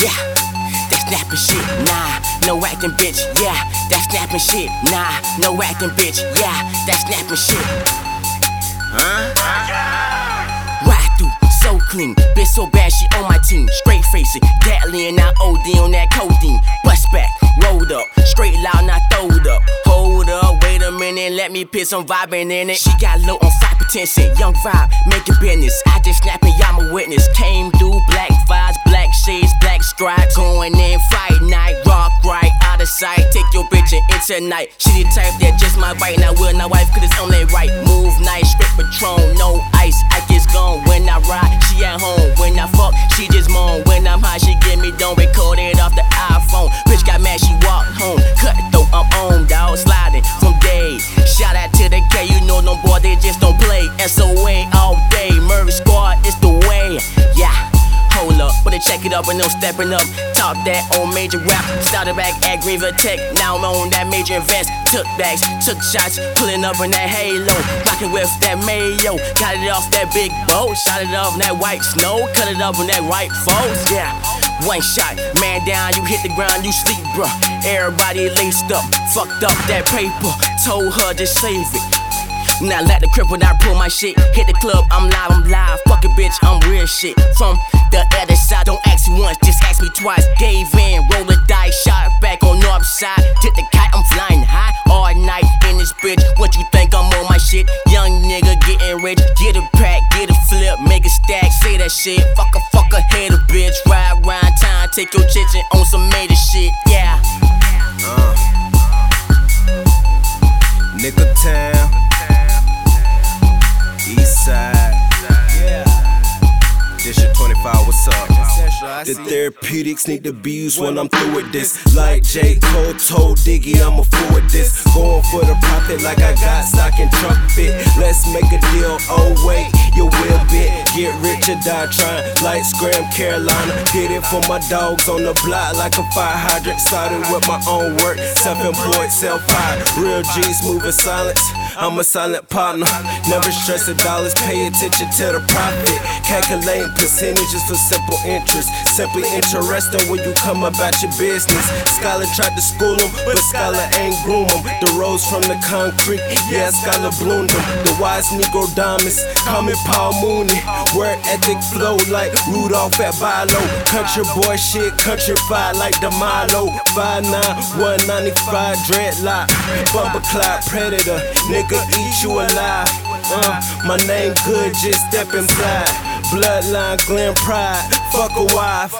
Yeah, that snapping shit. Nah, no acting, bitch. Yeah, that snapping shit. Nah, no acting, bitch. Yeah, that snapping shit. Huh? Ride through, so clean. Bitch so bad, she on my team. Straight face it. Deadly and I OD on that codeine. Bust back, rolled up. Straight loud, not throwed up. Hold up, wait a minute, let me piss some vibing in it. She got low on five potential. Young vibe, making business. I just snapping, y'all my witness. Came Take your bitch and night. She the type that just my bite. Now will not wife, cause it's only right. Move nice, strip patron, check it up and no stepping up. Talk that old major rap. Started back at Greenville Tech, now I'm on that major invest. Took backs, took shots, pulling up in that halo. Rocking with that mayo. Got it off that big boat. Shot it off in that white snow. Cut it up in that white folks. Yeah. One shot, man down, you hit the ground, you sleep, bruh. Everybody laced up, fucked up that paper. Told her to save it. Now let the crib when I pull my shit. Hit the club, I'm live, I'm live. Fuck a bitch, I'm real shit. From the other side, don't ask me once, just ask me twice. Gave in, roll the dice, shot back on north side. Did the kite, I'm flying high all night in this bitch. What you think I'm on my shit? Young nigga getting rich, get a pack, get a flip, make a stack, say that shit. Fuck a fuck a head a bitch, ride round town, take your chicks and on some major shit. Yeah. The therapeutics need to be used when I'm through with this. Like J. Cole told Diggy, I'm a fool with this. Going for the profit like I got stock in truck fit. Let's make a deal. Oh, wait, you will bit. Rich or die trying. Like Scram Carolina. Did it for my dogs on the block like a fire hydrant. Started with my own work. Self employed, self hired. Real G's moving silence. I'm a silent partner. Never stress the dollars. Pay attention to the profit. Calculating percentages for simple interest. Simply interesting when you come about your business. Scholar tried to school him, but Scholar ain't groom him. The rose from the concrete, yeah, Scholar bloomed him. The wise Negro diamonds, call me Paul Mooney. Word ethic flow like Rudolph at Bilo. Country boy shit, country fire like the Milo. 5'9, 195 dreadlock. Bumper cloud predator, nigga eat you alive. Uh, my name good, just step inside. Bloodline, Glen Pride, fuck a wife.